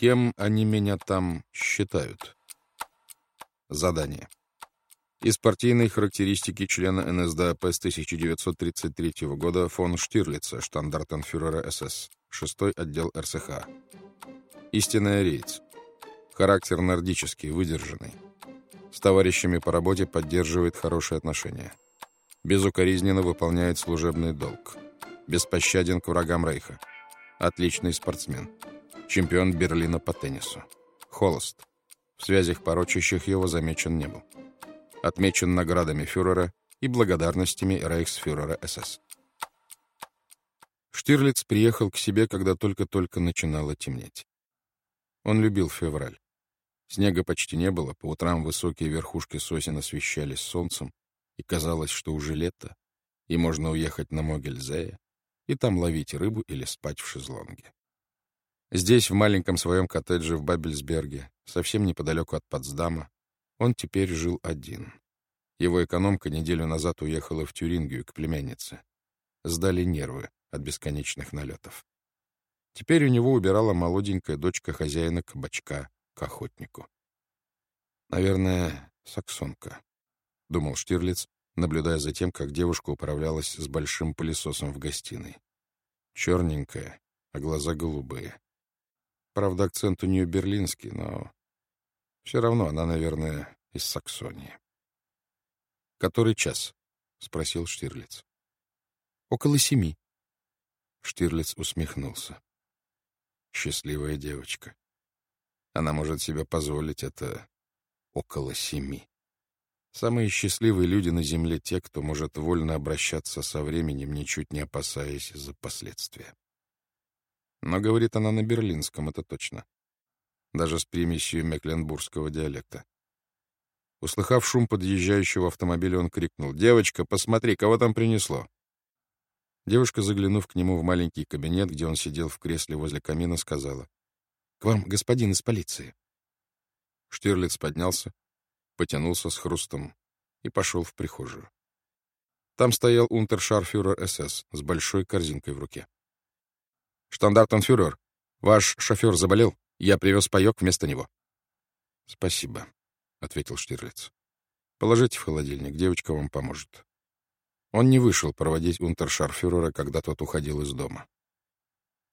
Кем они меня там считают? Задание. Из партийной характеристики члена НСДАП с 1933 года фон Штирлица, штандартенфюрера СС, 6 отдел РСХ. Истинный ариец. Характер нордический, выдержанный. С товарищами по работе поддерживает хорошие отношения. Безукоризненно выполняет служебный долг. Беспощаден к врагам Рейха. Отличный спортсмен. Чемпион Берлина по теннису. Холост. В связях порочащих его замечен не был отмечен наградами фюрера и благодарностями рейхсфюрера СС. Штирлиц приехал к себе, когда только-только начинало темнеть. Он любил февраль. Снега почти не было, по утрам высокие верхушки сосен освещались солнцем, и казалось, что уже лето, и можно уехать на Могельзея, и там ловить рыбу или спать в шезлонге. Здесь, в маленьком своем коттедже в Бабельсберге, совсем неподалеку от Потсдама, он теперь жил один. Его экономка неделю назад уехала в Тюрингию к племяннице. Сдали нервы от бесконечных налетов. Теперь у него убирала молоденькая дочка хозяина кабачка к охотнику. «Наверное, саксонка», — думал Штирлиц, наблюдая за тем, как девушка управлялась с большим пылесосом в гостиной. Черненькая, а глаза голубые. Правда, акцент у нее берлинский, но все равно она, наверное, из Саксонии. «Который час?» — спросил Штирлиц. «Около семи». Штирлиц усмехнулся. «Счастливая девочка. Она может себе позволить это около семи. Самые счастливые люди на Земле — те, кто может вольно обращаться со временем, ничуть не опасаясь за последствия. Но говорит она на берлинском, это точно даже с примесью мекленбургского диалекта. Услыхав шум подъезжающего автомобиля, он крикнул. «Девочка, посмотри, кого там принесло!» Девушка, заглянув к нему в маленький кабинет, где он сидел в кресле возле камина, сказала. «К вам господин из полиции». Штирлиц поднялся, потянулся с хрустом и пошел в прихожую. Там стоял унтершарфюрер СС с большой корзинкой в руке. «Штандартенфюрер, ваш шофер заболел?» Я привез паек вместо него. — Спасибо, — ответил Штирлиц. — Положите в холодильник, девочка вам поможет. Он не вышел проводить унтершарфюрера, когда тот уходил из дома.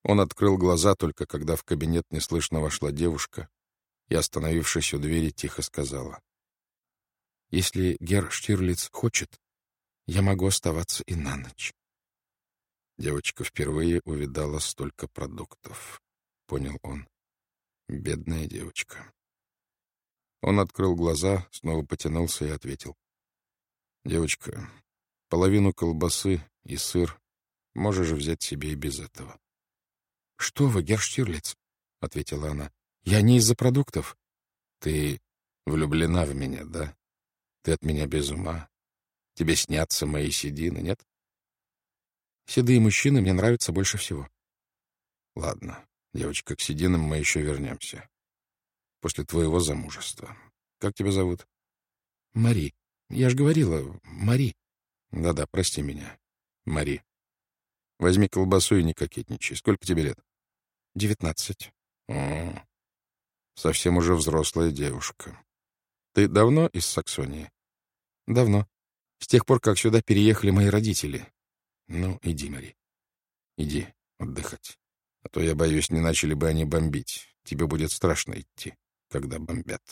Он открыл глаза только когда в кабинет неслышно вошла девушка и, остановившись у двери, тихо сказала. — Если Гер Штирлиц хочет, я могу оставаться и на ночь. Девочка впервые увидала столько продуктов, — понял он. Бедная девочка. Он открыл глаза, снова потянулся и ответил. «Девочка, половину колбасы и сыр можешь взять себе и без этого». «Что вы, Герштирлиц?» — ответила она. «Я не из-за продуктов». «Ты влюблена в меня, да? Ты от меня без ума. Тебе снятся мои седины, нет?» «Седые мужчины мне нравятся больше всего». «Ладно, Девочка, к сединам мы еще вернемся. После твоего замужества. Как тебя зовут? Мари. Я же говорила, Мари. Да-да, прости меня. Мари. Возьми колбасу и не кокетничай. Сколько тебе лет? Девятнадцать. О, совсем уже взрослая девушка. Ты давно из Саксонии? Давно. С тех пор, как сюда переехали мои родители. Ну, иди, Мари. Иди отдыхать. А то, я боюсь, не начали бы они бомбить. Тебе будет страшно идти, когда бомбят.